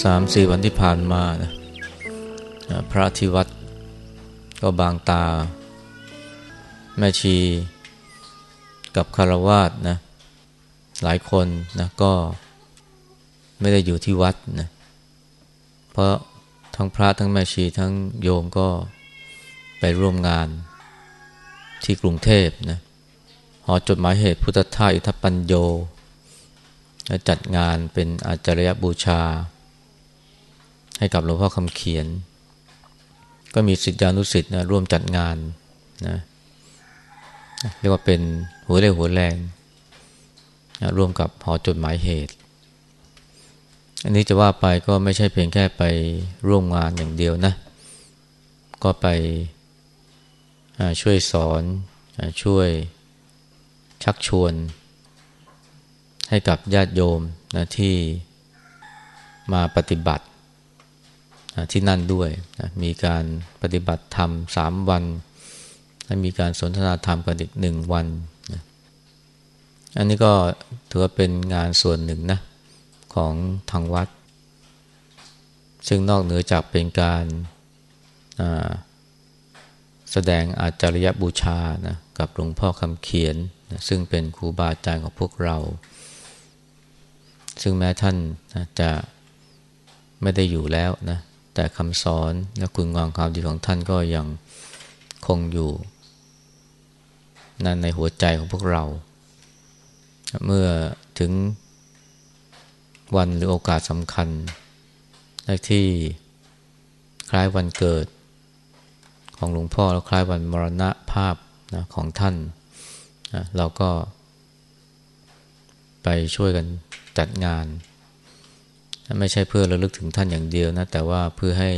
สามสี่วันที่ผ่านมานะพระที่วัดก็บางตา แม่ชีกับคารวาสนะหลายคนนะก็ไม่ได้อยู่ที่วัดนะเพราะทั้งพระทั้งแม่ชีทั้งโยมก็ไปร่วมงานที่กรุงเทพนะหอจดหมายเหตุพุทธทาสอิทัปปัญโยจัดงานเป็นอาจารยบูชา ให้กับหลวงพ่อคำเขียน ก็มีสิทธิานุสิทธิ์นะร่วมจัดงานนะเรียกว่าเป็นหัวเรี่ยวหัวแรงนะร่วมกับหอจดหมายเหตุ อันนี้จะว่าไปก็ไม่ใช่เพียงแค่ไปร่วมงานอย่างเดียวนะ ก็ไปช่วยสอนช่วยชักชวน ให้กับญาติโยมนะที่มาปฏิบัติ ที่นั่นด้วยนะมีการปฏิบัติธรรมสามวันและมีการสนทนาธรรมกันอีกหนึ่งวันนะอันนี้ก็ถือว่าเป็นงานส่วนหนึ่งนะของทางวัด ซึ่งนอกเหนือจากเป็นการแสดงอาจารยบูชานะกับหลวงพ่อคำเขียนนะซึ่งเป็นครูบาอาจารย์ของพวกเรา ซึ่งแม้ท่านจะไม่ได้อยู่แล้วนะ แต่คำสอนและคุณงามความดีของท่านก็ยังคงอยู่นั่นในหัวใจของพวกเรา เมื่อถึงวันหรือโอกาสสำคัญที่คล้ายวันเกิดของหลวงพ่อแล้วคล้ายวันมรณะภาพนะของท่านนะเราก็ไปช่วยกันจัดงาน ไม่ใช่เพื่อระลึกถึงท่านอย่างเดียวนะ แต่ว่าเพื่อให้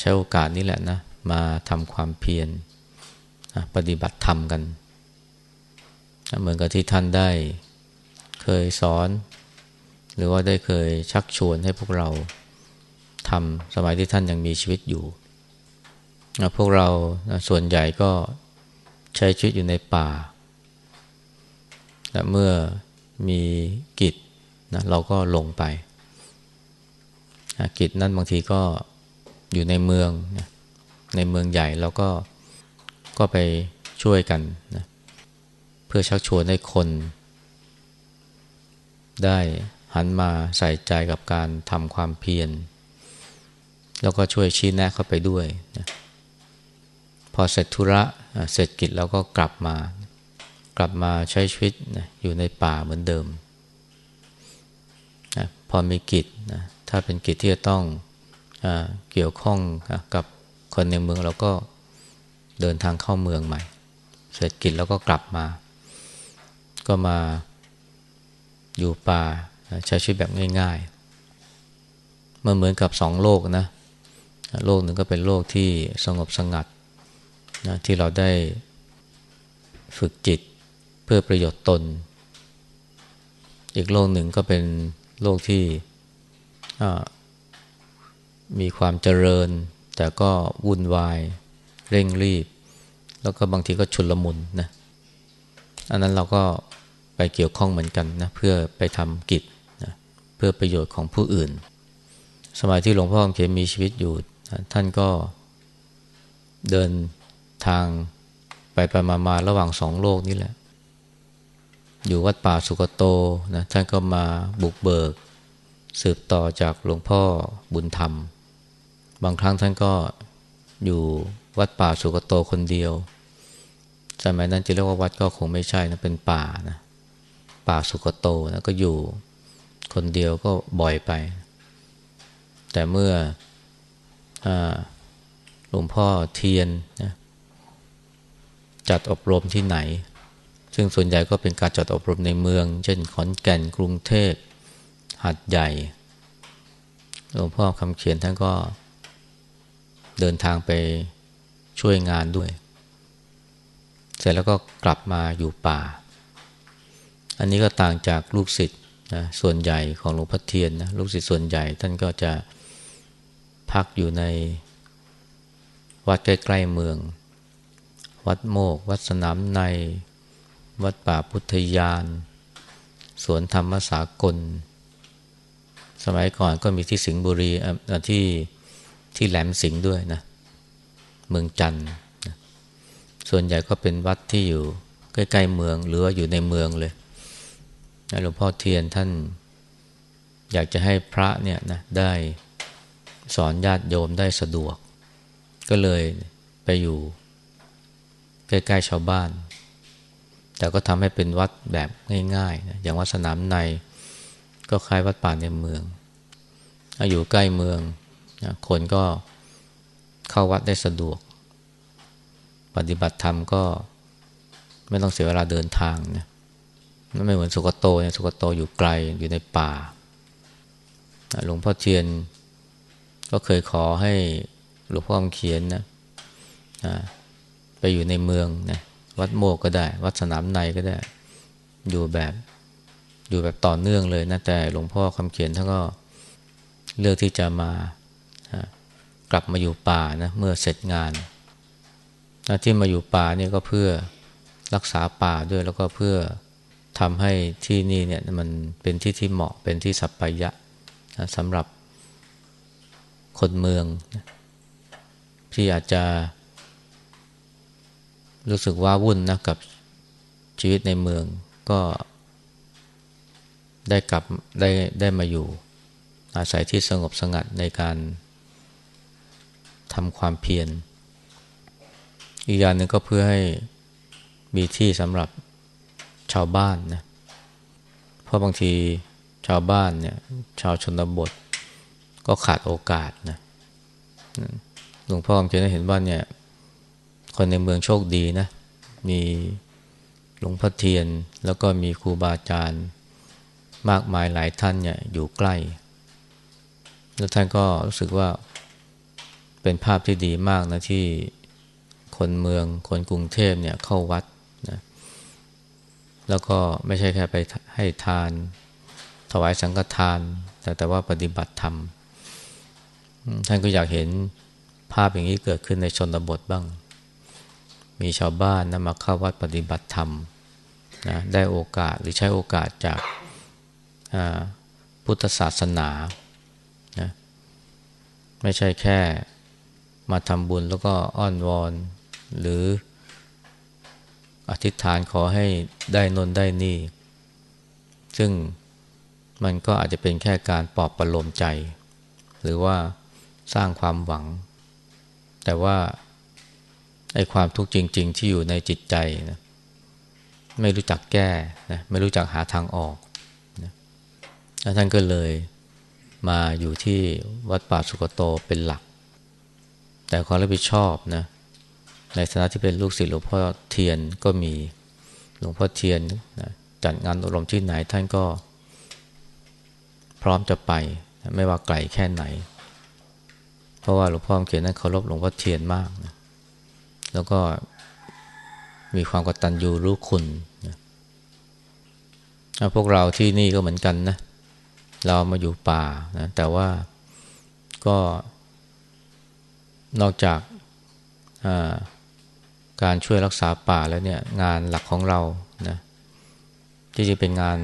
ใช้โอกาสนี้แหละนะ มาทำความเพียรปฏิบัติธรรมกัน เหมือนกับที่ท่านได้เคยสอน หรือว่าได้เคยชักชวนให้พวกเราทำสมัยที่ท่านยังมีชีวิตอยู่ พวกเราส่วนใหญ่ก็ใช้ชีวิตอยู่ในป่าและเมื่อมีกิจ นะเราก็ลงไปกิจนั้นบางทีก็อยู่ในเมืองนะในเมืองใหญ่เราก็ก็ไปช่วยกันนะเพื่อชักชวนให้คน ได้หันมาใส่ใจกับการทำความเพียรแล้วก็ช่วยชี้แนะเข้าไปด้วยนะพอเสร็จธุระเสร็จกิจแล้วก็กลับมา กลับมาใช้ชีวิตนะอยู่ในป่าเหมือนเดิม พอมีกิจนะถ้าเป็นกิจที่จะต้องอเกี่ยวข้องกับคนในเมืองเราก็เดินทางเข้าเมืองใหม่ เสร็จกิจแล้วก็กลับมา ก็มาอยู่ป่าใช้ชีวิตแบบง่ายๆ มันเหมือนกับสองโลกนะ โลกหนึ่งก็เป็นโลกที่สงบสงัดนะที่เราได้ฝึกจิตเพื่อประโยชน์ตน อีกโลกหนึ่งก็เป็น โลกที่มีความเจริญ แต่ก็วุ่นวาย เร่งรีบ แล้วก็บางทีก็ชุลมุนนะอันนั้นเราก็ไปเกี่ยวข้องเหมือนกันนะเพื่อไปทำกิจนะเพื่อประโยชน์ของผู้อื่น สมัยที่หลวงพ่อเขียนมีชีวิตอยู่ ท่านก็เดินทางไปไปมามาระหว่างสองโลกนี้แหละ อยู่วัดป่าสุกโตนะท่านก็มาบุกเบิก สืบต่อจากหลวงพ่อบุญธรรม บางครั้งท่านก็อยู่วัดป่าสุกโตคนเดียว สมัยนั้นจะเรียกว่าวัดก็คงไม่ใช่นะเป็นป่านะป่าสุกโตนะก็อยู่คนเดียวก็บ่อยไป แต่เมื่ออหลวงพ่อเทียนนะจัดอบรมที่ไหน ซึ่งส่วนใหญ่ก็เป็นการจัดอบรมในเมือง เช่นขอนแก่นกรุงเทพหัดใหญ่หลวงพ่อคำเขียนท่านก็เดินทางไปช่วยงานด้วย เสร็จแล้วก็กลับมาอยู่ป่า อันนี้ก็ต่างจากลูกศิษย์นะส่วนใหญ่ของหลวงพ่อเทียนนะลูกศิษย์ส่วนใหญ่ท่านก็จะพักอยู่ในวัดใกล้ ๆ เมือง วัดโมก วัดสนามใน วัดป่าพุทธยาน สวนธรรมสากล สมัยก่อนก็มีที่สิงห์บุรีที่ที่แหลมสิงห์ด้วยนะ เมืองจันทร์ส่วนใหญ่ก็เป็นวัดที่อยู่ใกล้ๆเมือง หรือว่าอยู่ในเมืองเลยหลวงพ่อเทียนท่าน อยากจะให้พระเนี่ยนะได้สอนญาติโยมได้สะดวก ก็เลยไปอยู่ใกล้ๆชาวบ้าน แต่ก็ทำให้เป็นวัดแบบง่ายๆ อย่างวัดสนามใน ก็คล้ายวัดป่าในเมือง อยู่ใกล้เมือง คนก็เข้าวัดได้สะดวก ปฏิบัติธรรมก็ไม่ต้องเสียเวลาเดินทางนะไม่เหมือนสุกโตเนี่ยสุกโตอยู่ไกลอยู่ในป่า หลวงพ่อเทียนก็เคยขอให้หลวงพ่อคำเขียนนะไปอยู่ในเมืองนะ วัดโมกก็ได้ วัดสนามในก็ได้ อยู่แบบอยู่แบบต่อเนื่องเลยนะแต่หลวงพ่อคำเขียนท่านก็เลือกที่จะมากลับมาอยู่ป่านะเมื่อเสร็จงานที่มาอยู่ป่าเนี่ยก็เพื่อรักษาป่าด้วยแล้วก็เพื่อทำให้ที่นี่เนี่ยมันเป็นที่ที่เหมาะเป็นที่สัปปายะสำหรับคนเมืองที่อาจจะ รู้สึกว่าวุ่นนะกับชีวิตในเมืองก็ได้กลับได้ได้มาอยู่ อาศัยที่สงบสงัดในการทำความเพียร อีกอย่างหนึ่งก็เพื่อให้มีที่สำหรับชาวบ้านนะเพราะบางทีชาวบ้านเนี่ยชาวชนบทก็ขาดโอกาสนะหลวงพ่อจะได้เห็นว่าเนี่ย คนในเมืองโชคดีนะ มีหลวงพ่อเทียน แล้วก็มีครูบาอาจารย์มากมายหลายท่านเนี่ยอยู่ใกล้ แล้วท่านก็รู้สึกว่าเป็นภาพที่ดีมากนะที่คนเมืองคนกรุงเทพเนี่ยเข้าวัดนะแล้วก็ไม่ใช่แค่ไปให้ทาน ถวายสังฆทาน แต่แต่ว่าปฏิบัติธรรม ท่านก็อยากเห็นภาพอย่างนี้เกิดขึ้นในชนบทบ้าง มีชาวบ้านนะมาเข้าวัดปฏิบัติธรรมนะได้โอกาสหรือใช้โอกาสจากพุทธศาสนานะไม่ใช่แค่มาทำบุญแล้วก็อ้อนวอน หรืออธิษฐานขอให้ได้นนได้นี่ ซึ่งมันก็อาจจะเป็นแค่การปลอบประโลมใจ หรือว่าสร้างความหวัง แต่ว่า ไอ้ความทุกข์จริง ๆ ที่อยู่ในจิตใจนะไม่รู้จักแก้นะไม่รู้จักหาทางออกนะแล้วท่านก็เลยมาอยู่ที่วัดป่าสุกโตเป็นหลัก แต่ความรับผิดชอบนะในฐานะที่เป็นลูกศิษย์หลวงพ่อเทียนก็มีหลวงพ่อเทียนนะจัดงานอบรมที่ไหนท่านก็พร้อมจะไปไม่ว่าไกลแค่ไหน เพราะว่าหลวงพ่อเขียนนั้นเคารพหลวงพ่อเทียนมากนะ แล้วก็มีความกตัญญูรู้คุณนะพวกเราที่นี่ก็เหมือนกันนะ เรามาอยู่ป่านะ แต่ว่าก็นอกจากการช่วยรักษาป่าแล้วเนี่ย งานหลักของเรานะที่จะเป็นงาน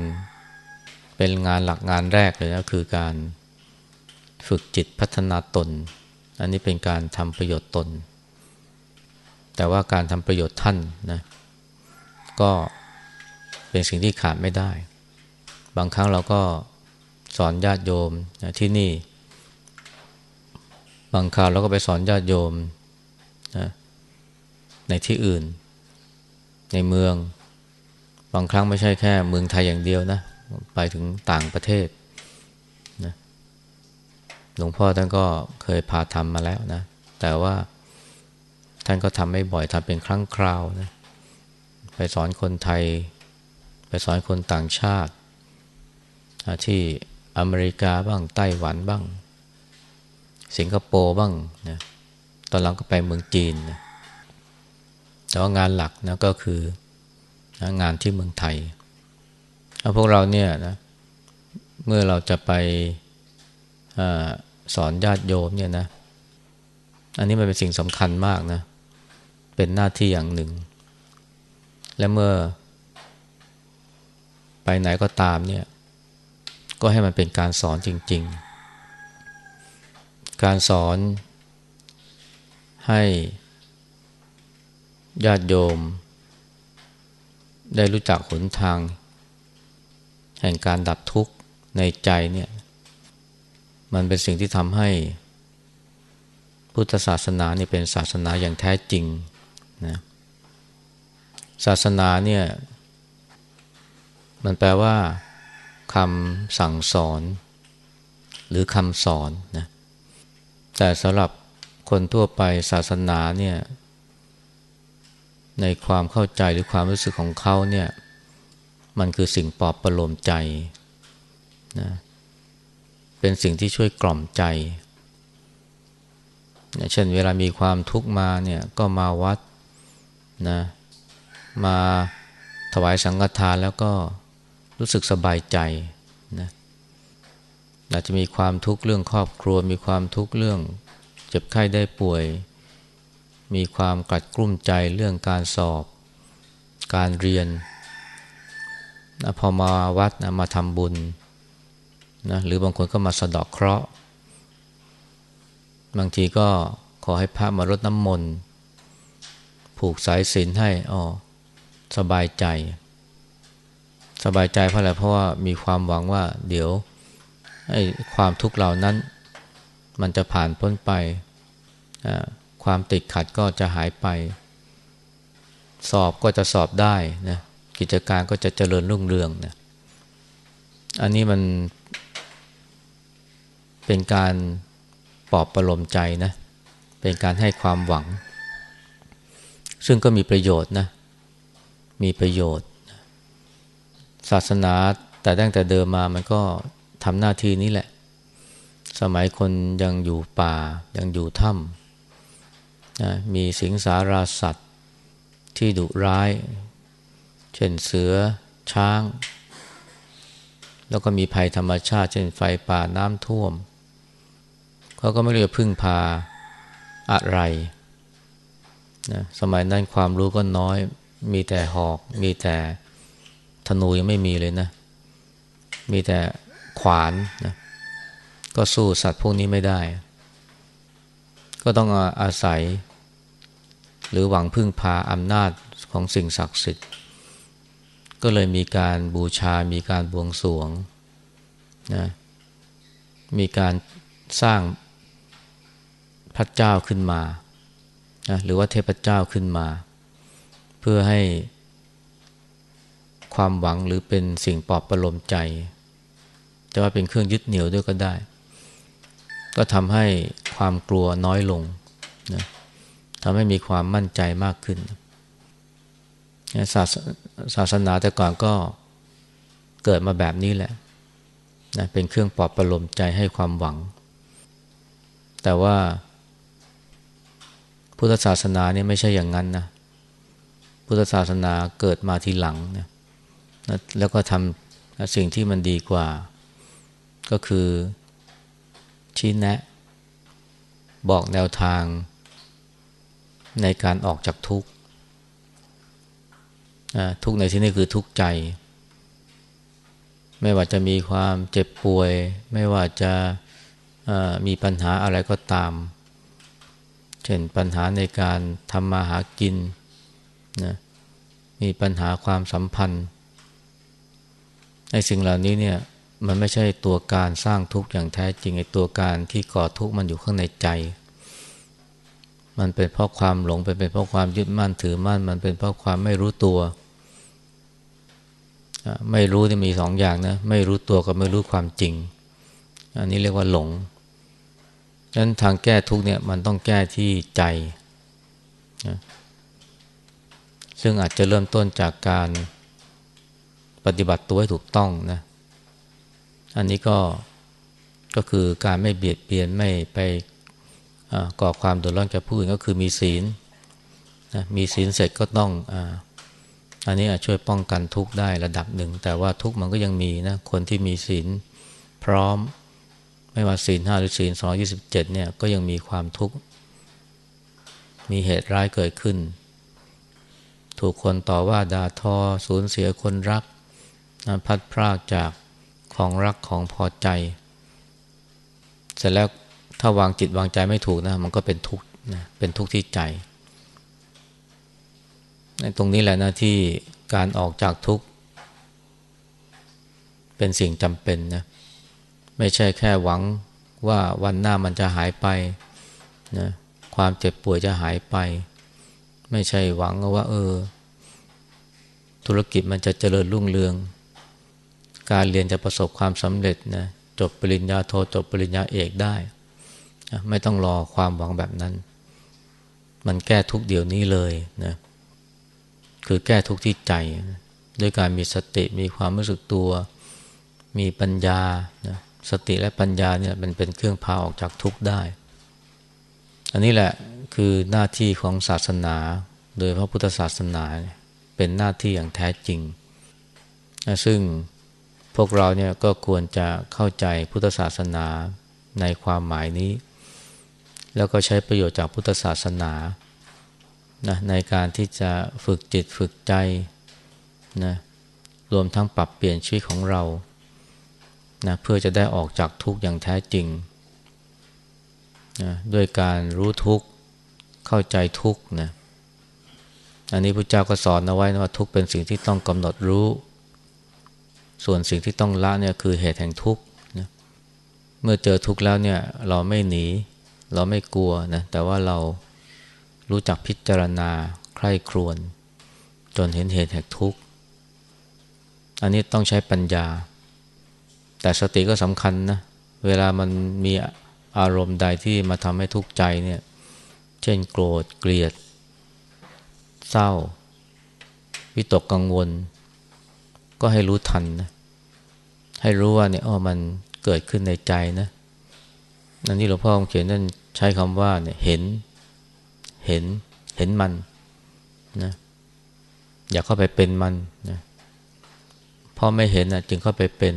เป็นงานหลักงานแรกเลยนะคือการฝึกจิตพัฒนาตน อันนี้เป็นการทำประโยชน์ตน แต่ว่าการทำประโยชน์ท่านนะก็เป็นสิ่งที่ขาดไม่ได้ บางครั้งเราก็สอนญาติโยมนะที่นี่ บางคราวเราก็ไปสอนญาติโยมนะในที่อื่น ในเมือง บางครั้งไม่ใช่แค่เมืองไทยอย่างเดียวนะ ไปถึงต่างประเทศหลวงพ่อท่านก็เคยพาทำมาแล้วนะ แต่ว่า ท่านก็ทำไม่บ่อยทำเป็นครั้งคราวนะไปสอนคนไทย ไปสอนคนต่างชาติ ที่อเมริกาบ้างไต้หวันบ้าง สิงคโปร์บ้างนะตอนหลังก็ไปเมืองจีนนะแต่ว่างานหลักนะก็คือนะงานที่เมืองไทยพวกเราเนี่ยนะเมื่อเราจะไปสอนญาติโยมเนี่ยนะ อันนี้มันเป็นสิ่งสำคัญมากนะเป็นหน้าที่อย่างหนึ่ง และเมื่อ ไปไหนก็ตามเนี่ย ก็ให้มันเป็นการสอนจริง ๆ การสอนให้ญาติโยม ได้รู้จักหนทาง แห่งการดับทุกข์ในใจเนี่ย มันเป็นสิ่งที่ทำให้พุทธศาสนาเนี่เป็นศาสนาอย่างแท้จริง นะศาสนาเนี่ยมันแปลว่าคำสั่งสอน หรือคำสอนนะแต่สำหรับคนทั่วไปศาสนาเนี่ยในความเข้าใจหรือความรู้สึกของเขาเนี่ยมันคือสิ่งปลอบประโลมใจนะเป็นสิ่งที่ช่วยกล่อมใจเช่นเวลามีความทุกข์มาเนี่ยก็มาวัด นะมาถวายสังฆทานแล้วก็รู้สึกสบายใจนะอาจจะมีความทุกข์เรื่องครอบครัว มีความทุกข์เรื่องเจ็บไข้ได้ป่วย มีความกัดกลุ้มใจเรื่องการสอบ การเรียนนะพอมาวัดนะมาทำบุญนะหรือบางคนก็มาสะดอกเคราะห์ บางทีก็ขอให้พระมารดน้ำมนต์ ผูกสายศีลให้อ๋อสบายใจ สบายใจเพราะอะไรเพราะว่ามีความหวังว่า เดี๋ยวไอ้ความทุกข์เหล่านั้น มันจะผ่านพ้นไป ความติดขัดก็จะหายไป สอบก็จะสอบได้นะกิจการก็จะเจริญรุ่งเรืองนะอันนี้มันเป็นการปลอบประโลมใจนะ เป็นการให้ความหวัง ซึ่งก็มีประโยชน์นะ มีประโยชน์ ศาสนาแต่ตั้งแต่เดิมมามันก็ทำหน้าที่นี้แหละ สมัยคนยังอยู่ป่า ยังอยู่ถ้ำนะมีสิงสาราสัตว์ที่ดุร้าย เช่นเสือ ช้าง แล้วก็มีภัยธรรมชาติ เช่นไฟป่าน้ำท่วม เขาก็ไม่รู้จะพึ่งพาอะไร นะสมัยนั้นความรู้ก็น้อย มีแต่หอก มีแต่ธนูยังไม่มีเลยนะ มีแต่ขวานนะก็สู้สัตว์พวกนี้ไม่ได้ ก็ต้องอาศัย หรือหวังพึ่งพาอำนาจของสิ่งศักดิ์สิทธิ์ ก็เลยมีการบูชา มีการบวงสรวงนะมีการสร้างพระเจ้าขึ้นมา นะหรือว่าเทพเจ้าขึ้นมา เพื่อให้ความหวังหรือเป็นสิ่งปลอบประโลมใจ จะว่าเป็นเครื่องยึดเหนี่ยวด้วยก็ได้ ก็ทำให้ความกลัวน้อยลงนะทำให้มีความมั่นใจมากขึ้นศาสศาสนาแต่ก่อนก็เกิดมาแบบนี้แหละนะเป็นเครื่องปลอบประโลมใจให้ความหวัง แต่ว่า พุทธศาสนาเนี่ยไม่ใช่อย่างนั้นนะพุทธศาสนาเกิดมาทีหลังนะแล้วก็ทำสิ่งที่มันดีกว่า ก็คือชี้แนะ บอกแนวทางในการออกจากทุกข์ทุกในที่นี้คือทุกข์ใจ ไม่ว่าจะมีความเจ็บป่วย ไม่ว่าจะมีปัญหาอะไรก็ตาม เช่นปัญหาในการทำมาหากินนะมีปัญหาความสัมพันธ์ไอ้สิ่งเหล่านี้เนี่ยมันไม่ใช่ตัวการสร้างทุกข์อย่างแท้จริงไอ้ตัวการที่ก่อทุกข์มันอยู่ข้างในใจ มันเป็นเพราะความหลงเป็นเพราะความยึดมั่นถือมั่น มันเป็นเพราะความไม่รู้ตัว ไม่รู้ที่มีสองอย่างนะไม่รู้ตัวกับไม่รู้ความจริง อันนี้เรียกว่าหลง นั้นทางแก้ทุกเนี่ยมันต้องแก้ที่ใจนะซึ่งอาจจะเริ่มต้นจากการปฏิบัติตัวให้ถูกต้องนะ อันนี้ก็ก็คือการไม่เบียดเบียนไม่ไปก่อความเดือดร้อนแก่ผู้อื่นก็คือมีศีลนะมีศีลเสร็จก็ต้องออันนี้ช่วยป้องกันทุกข์ได้ระดับหนึ่ง แต่ว่าทุกข์มันก็ยังมีนะคนที่มีศีลพร้อม ไม่ว่าศีลห้าหรือศีลสองยี่สิบเจ็ดเนี่ยก็ยังมีความทุกข์ มีเหตุร้ายเกิดขึ้น ถูกคนต่อว่าด่าทอ สูญเสียคนรัก พัดพรากจากของรักของพอใจ เสร็จแล้วถ้าวางจิตวางใจไม่ถูกนะมันก็เป็นทุกข์นะเป็นทุกข์ที่ใจในตรงนี้แหละนะที่การออกจากทุกข์ เป็นสิ่งจำเป็นนะ ไม่ใช่แค่หวังว่าวันหน้ามันจะหายไปนะความเจ็บป่วยจะหายไป ไม่ใช่หวังว่าเออ ธุรกิจมันจะเจริญรุ่งเรือง การเรียนจะประสบความสำเร็จนะจบปริญญาโทจบปริญญาเอกได้ ไม่ต้องรอความหวังแบบนั้น มันแก้ทุกเดี๋ยวนี้เลยนะคือแก้ทุกที่ใจด้วยการมีสติมีความรู้สึกตัว มีปัญญานะ สติและปัญญาเนี่ยมันเป็นเครื่องพาออกจากทุกข์ได้ อันนี้แหละคือหน้าที่ของศาสนา โดยพระพุทธศาสนาเป็นหน้าที่อย่างแท้จริง ซึ่งพวกเราเนี่ยก็ควรจะเข้าใจพุทธศาสนาในความหมายนี้ แล้วก็ใช้ประโยชน์จากพุทธศาสนานะในการที่จะฝึกจิตฝึกใจนะรวมทั้งปรับเปลี่ยนชีวิตของเรา นะเพื่อจะได้ออกจากทุกข์อย่างแท้จริงนะด้วยการรู้ทุกข์เข้าใจทุกข์นะอันนี้พระเจ้าก็สอนเอาไว้นะว่าทุกข์เป็นสิ่งที่ต้องกำหนดรู้ ส่วนสิ่งที่ต้องละเนี่ยคือเหตุแห่งทุกข์นะเมื่อเจอทุกข์แล้วเนี่ยเราไม่หนี เราไม่กลัวนะแต่ว่าเรารู้จักพิจารณาใคร่ครวญจนเห็นเหตุแห่งทุกข์อันนี้ต้องใช้ปัญญา แต่สติก็สำคัญนะเวลามันมีอารมณ์ใดที่มาทำให้ทุกข์ใจเนี่ย เช่นโกรธเกลียด เศร้า วิตกกังวล ก็ให้รู้ทันนะให้รู้ว่าเนี่ยอ๋อมันเกิดขึ้นในใจนะอันนี้หลวงพ่อเขียนนั่นใช้คำว่าเนี่ยเห็นเห็นเห็นมันนะอย่าเข้าไปเป็นมันนะพอไม่เห็นนะจึงเข้าไปเป็น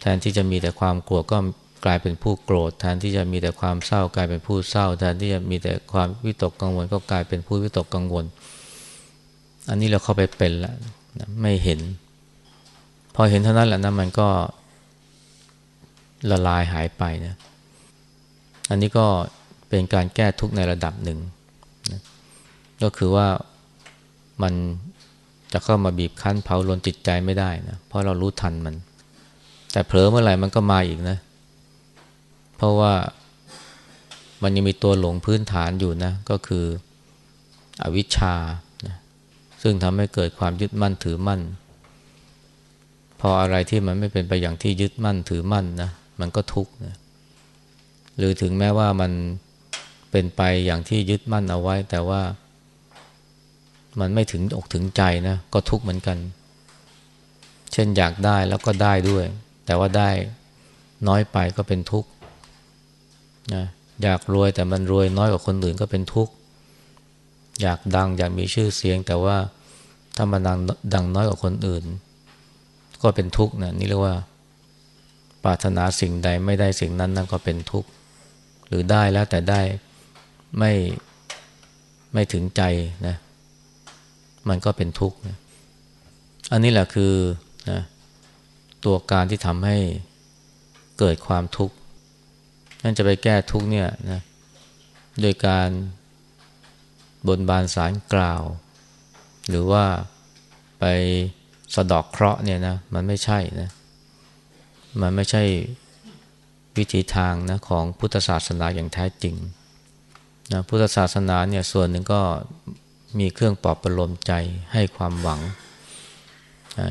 แทนที่จะมีแต่ความกลัวก็กลายเป็นผู้โกรธ แทนที่จะมีแต่ความเศร้ากลายเป็นผู้เศร้า แทนที่จะมีแต่ความวิตกกังวล ก็กลายเป็นผู้วิตกกังวล อันนี้เราเข้าไปเป็นแล้วไม่เห็น พอเห็นเท่านั้นแหละนะมันก็ละลายหายไปนะ อันนี้ก็เป็นการแก้ทุกข์ในระดับหนึ่งนะก็คือว่ามันจะเข้ามาบีบคั้นเผาลนจิตใจไม่ได้นะ เพราะเรารู้ทันมัน แต่เผลอเมื่อไหร่มันก็มาอีกนะ เพราะว่ามันยังมีตัวหลงพื้นฐานอยู่นะ ก็คืออวิชชานะซึ่งทำให้เกิดความยึดมั่นถือมั่น พออะไรที่มันไม่เป็นไปอย่างที่ยึดมั่นถือมั่นนะ มันก็ทุกข์นะ หรือถึงแม้ว่ามันเป็นไปอย่างที่ยึดมั่นเอาไว้ แต่ว่ามันไม่ถึงอกถึงใจนะ ก็ทุกข์เหมือนกัน เช่นอยากได้แล้วก็ได้ด้วย แต่ว่าได้น้อยไปก็เป็นทุกข์นะอยากรวยแต่มันรวยน้อยกว่าคนอื่นก็เป็นทุกข์ อยากดังอยากมีชื่อเสียง แต่ว่าถ้ามันดังดังน้อยกว่าคนอื่น ก็เป็นทุกข์นะนี่เรียกว่า ปรารถนาสิ่งใดไม่ได้สิ่งนั้นนั่นก็เป็นทุกข์หรือได้แล้วแต่ได้ไม่ไม่ถึงใจนะมันก็เป็นทุกข์นะอันนี้แหละคือนะ ตัวการที่ทำให้เกิดความทุกข์นั่นจะไปแก้ทุกข์เนี่ยนะโดยการบนบานสารกล่าว หรือว่าไปสะดอกเคราะห์เนี่ยนะมันไม่ใช่นะมันไม่ใช่วิธีทางนะของพุทธศาสนาอย่างแท้จริงนะพุทธศาสนาเนี่ยส่วนหนึ่งก็มีเครื่องปลอบประโลมใจให้ความหวัง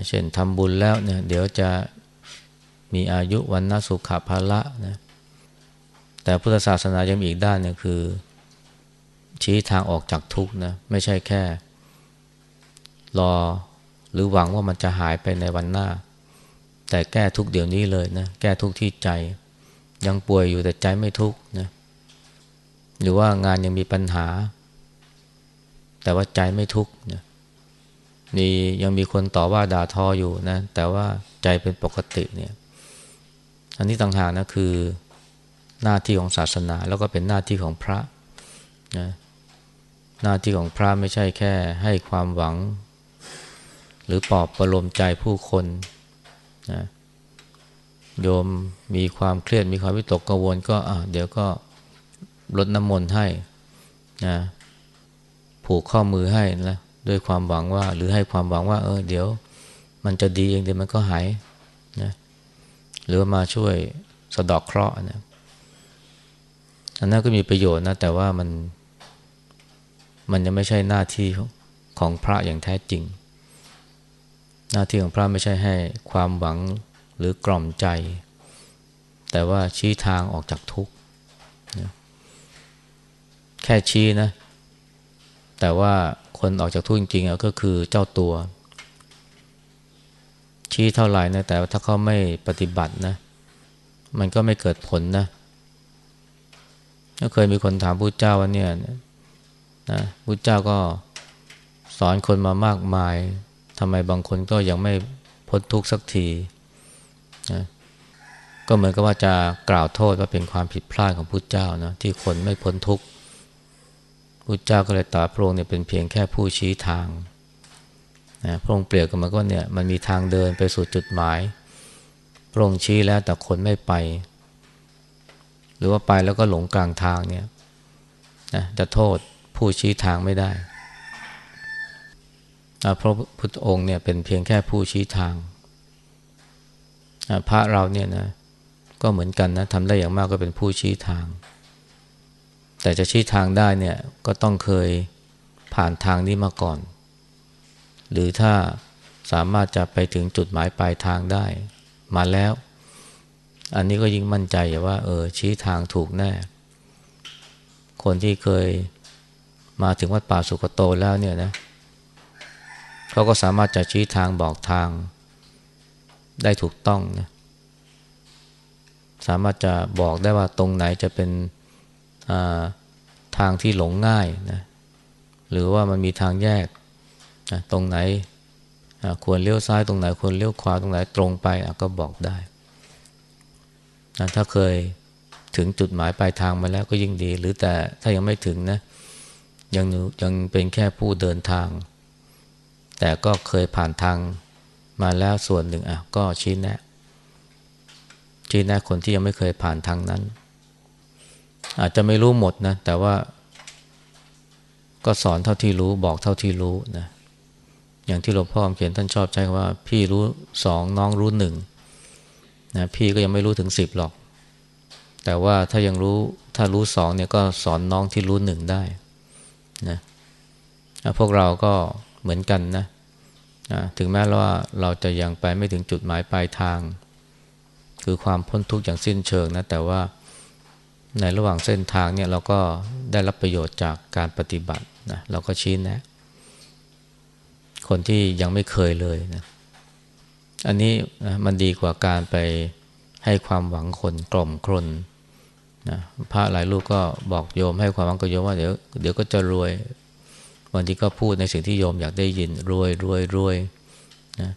เช่นทำบุญแล้วเนี่ยเดี๋ยวจะมีอายุวันนสุขภาละนะแต่พุทธศาสนายังมีอีกด้านนึงคือ ชี้ทางออกจากทุกข์นะไม่ใช่แค่ รอหรือหวังว่ามันจะหายไปในวันหน้า แต่แก้ทุกเดี๋ยวนี้เลยนะแก้ทุกที่ใจ ยังป่วยอยู่แต่ใจไม่ทุกนะหรือว่างานยังมีปัญหา แต่ว่าใจไม่ทุกข์นะ มียังมีคนต่อว่าด่าทออยู่นะ แต่ว่าใจเป็นปกติเนี่ย อันนี้ต่างหากนะคือหน้าที่ของศาสนาแล้วก็เป็นหน้าที่ของพระนะหน้าที่ของพระไม่ใช่แค่ให้ความหวัง หรือปลอบประโลมใจผู้คนนะโยมมีความเครียดมีความวิตกกังวลก็อะเดี๋ยวก็ลดน้ำมนต์ให้นะผูกข้อมือให้นะ ด้วยความหวังว่า หรือให้ความหวังว่า เออ เดี๋ยว มันจะดีเองเดี๋ยวมันก็หายนะหรือมาช่วยสะดอกเคราะห์นะอันนั้นก็มีประโยชน์นะ แต่ว่ามันมันยังไม่ใช่หน้าที่ของพระอย่างแท้จริง หน้าที่ของพระไม่ใช่ให้ความหวังหรือกล่อมใจ แต่ว่าชี้ทางออกจากทุกข์แค่ชี้นะ แต่ว่าคนออกจากทุกข์จริงๆก็คือเจ้าตัว ชี้เท่าไหร่นะแต่ถ้าเขาไม่ปฏิบัตินะ มันก็ไม่เกิดผลนะก็เคยมีคนถามพระเจ้าว่าเนี่ยนะพระเจ้าก็สอนคนมามากมายทำไมบางคนก็ยังไม่พ้นทุกข์สักทีนะก็เหมือนกับว่าจะกล่าวโทษว่าเป็นความผิดพลาดของพุทธเจ้านะที่คนไม่พ้นทุกข์ พุทธเจ้าก็เลยตรัสพระองค์เนี่ยเป็นเพียงแค่ผู้ชี้ทางนะพระองค์เปรียบกับมันก็เนี่ยมันมีทางเดินไปสู่จุดหมาย พระองค์ชี้แล้วแต่คนไม่ไป หรือว่าไปแล้วก็หลงกลางทางเนี่ยนะจะโทษผู้ชี้ทางไม่ได้พระพุทธองค์เนี่ยเป็นเพียงแค่ผู้ชี้ทาง พระเราเนี่ยนะก็เหมือนกันนะทำได้อย่างมากก็เป็นผู้ชี้ทาง แต่จะชี้ทางได้เนี่ยก็ต้องเคยผ่านทางนี้มาก่อน หรือถ้าสามารถจะไปถึงจุดหมายปลายทางได้ มาแล้ว อันนี้ก็ยิ่งมั่นใจว่า เออชี้ทางถูกแน่ คนที่เคยมาถึงวัดป่าสุกโตแล้วเนี่ยนะเขาก็สามารถจะชี้ทางบอกทาง ได้ถูกต้องนะสามารถจะบอกได้ว่าตรงไหนจะเป็นอ่า ทางที่หลงง่ายนะหรือว่ามันมีทางแยกนะตรงไหนควรเลี้ยวซ้ายตรงไหนควรเลี้ยวขวาตรงไหนตรงไปก็บอกได้นะถ้าเคยถึงจุดหมายปลายทางมาแล้วก็ยิ่งดี หรือแต่ถ้ายังไม่ถึงนะยังยังเป็นแค่ผู้เดินทาง แต่ก็เคยผ่านทางมาแล้วส่วนหนึ่งอะก็ชี้แนะชี้แนะคนที่ยังไม่เคยผ่านทางนั้น อาจจะไม่รู้หมดนะ แต่ว่า ก็สอนเท่าที่รู้บอกเท่าที่รู้นะอย่างที่หลวงพ่อเขียนท่านชอบใช้ว่า พี่รู้สองน้องรู้หนึ่งนะพี่ก็ยังไม่รู้ถึงสิบหรอก แต่ว่าถ้ายังรู้ถ้ารู้สองเนี่ยก็สอนน้องที่รู้หนึ่งได้นะพวกเราก็เหมือนกันนะนะถึงแม้ว่าเราจะยังไปไม่ถึงจุดหมายปลายทาง คือความพ้นทุกข์อย่างสิ้นเชิงนะแต่ว่า ในระหว่างเส้นทางเนี่ยเราก็ได้รับประโยชน์จากการปฏิบัตินะเราก็ชี้แนะ คนที่ยังไม่เคยเลยนะอันนี้นะมันดีกว่าการไปให้ความหวังคนกล่อมครนนะพระหลายลูกก็บอกโยมให้ความหวังกับโยมว่าเดี๋ยวเดี๋ยวก็จะรวยบางทีก็พูดในสิ่งที่โยมอยากได้ยินรวยรวยรวยนะ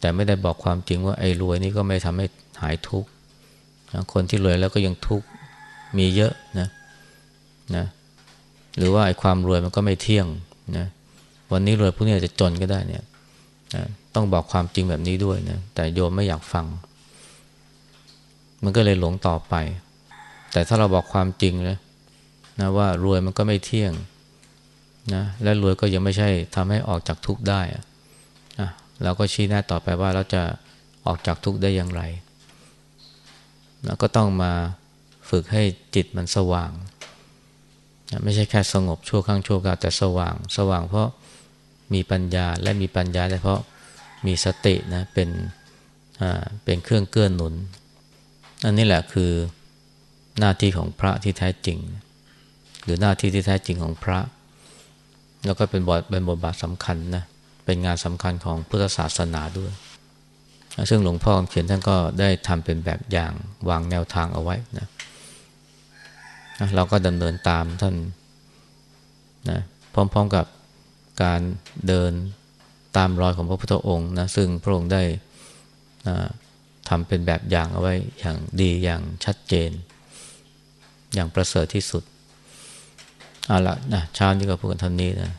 แต่ไม่ได้บอกความจริงว่าไอ้รวยนี่ก็ไม่ทำให้หายทุกข์นะคนที่รวยแล้วก็ยังทุกข์ มีเยอะนะนะหรือว่าไอ้ความรวยมันก็ไม่เที่ยงนะวันนี้รวยพวกนี้อาจจะจนก็ได้เนี่ยนะต้องบอกความจริงแบบนี้ด้วยนะแต่โยมไม่อยากฟัง มันก็เลยหลงต่อไป แต่ถ้าเราบอกความจริงนะนะว่ารวยมันก็ไม่เที่ยงนะและรวยก็ยังไม่ใช่ทำให้ออกจากทุกข์ได้อะเราก็ชี้แนะต่อไปว่าเราจะออกจากทุกข์ได้อย่างไรนะก็ต้องมา ฝึกให้จิตมันสว่าง ไม่ใช่แค่สงบชั่วครั้งชั่วคราวแต่สว่าง สว่างเพราะมีปัญญาและมีปัญญาได้เพราะมีสตินะเป็นอ่าเป็นเครื่องเกื้อนหนุน อันนี้แหละคือหน้าที่ของพระที่แท้จริง หรือหน้าที่ที่แท้จริงของพระ แล้วก็เป็นบทเป็นบทบาทสำคัญนะเป็นงานสำคัญของพุทธศาสนาด้วย ซึ่งหลวงพ่อเขียนท่านก็ได้ทำเป็นแบบอย่างวางแนวทางเอาไว้นะ เราก็ดำเนินตามท่านนะพร้อมๆกับการเดินตามรอยของพระพุทธองค์นะซึ่งพระองค์ได้ทำเป็นแบบอย่างเอาไว้อย่างดีอย่างชัดเจน อย่างประเสริฐที่สุดเอาละนะเช้านี้ก็พูดกันเท่านี้นะ